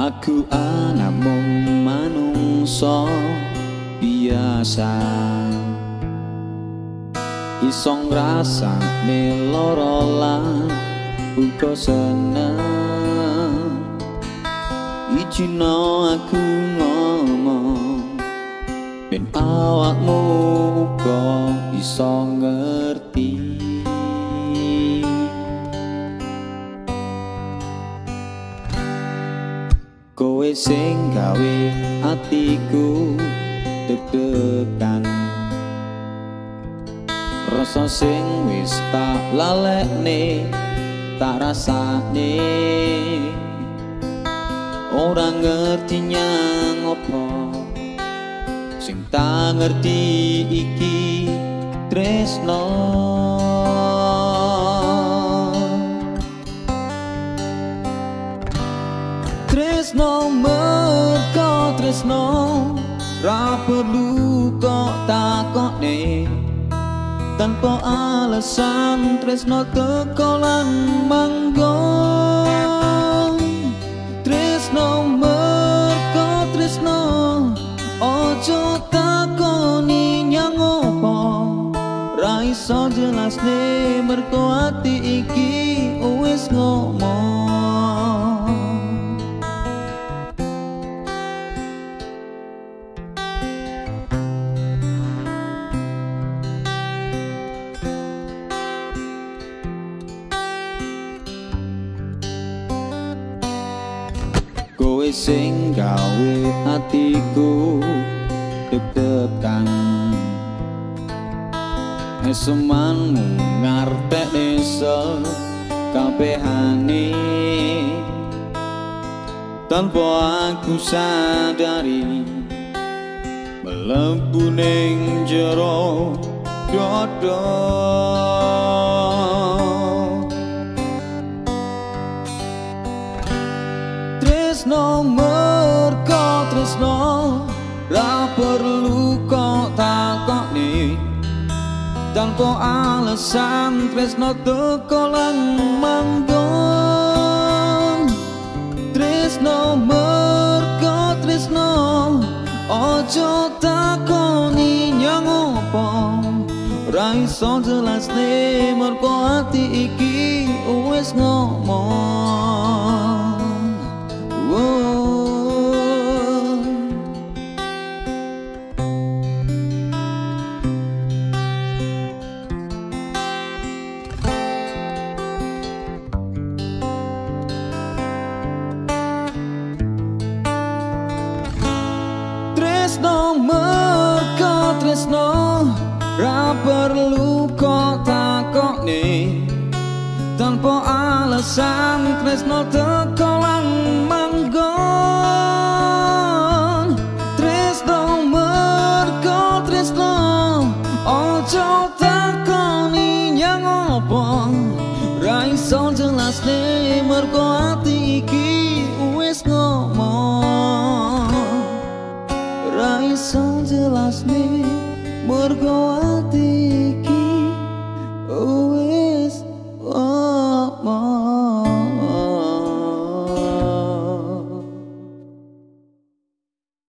Aku anak manungsa biasa. Isong rasa lan uga seneng. Ijino aku ngomong Ben awakmu uga iso ngerti Sing gawe atiku deg-degan. Rasa sing wis tak lalekne tak rasane. Ora ngerti nyang apa Sing tak ngerti iki tresno Tresno merko tresno. Ra perlu kok takokne. Tanpa alasan tresno tekolan manggon Tresno merko tresno. Ojo takoni nyang opo Ra iso jelasne merko ati iki wis ngomong kowe sing gawe atiku deg-degan. Esumanmu ngartek desa kabehane. Tanpa aku sadari Melebu ning jero dodo Tresno merko tresno. Ra perlu kok takokne. Tanpa alasan tresno tekolan manggon. Tresno merko tresno. Ojo takoni nyang opo Ra iso jelasne merko ati iki wis ngomong. Tresno merko tresno Ra perlu kok takokne Tanpa alasan tresno tekolan opo Ra iso jelasne merko ati iki wis ngomong. Ra iso jelasne mergo ati iki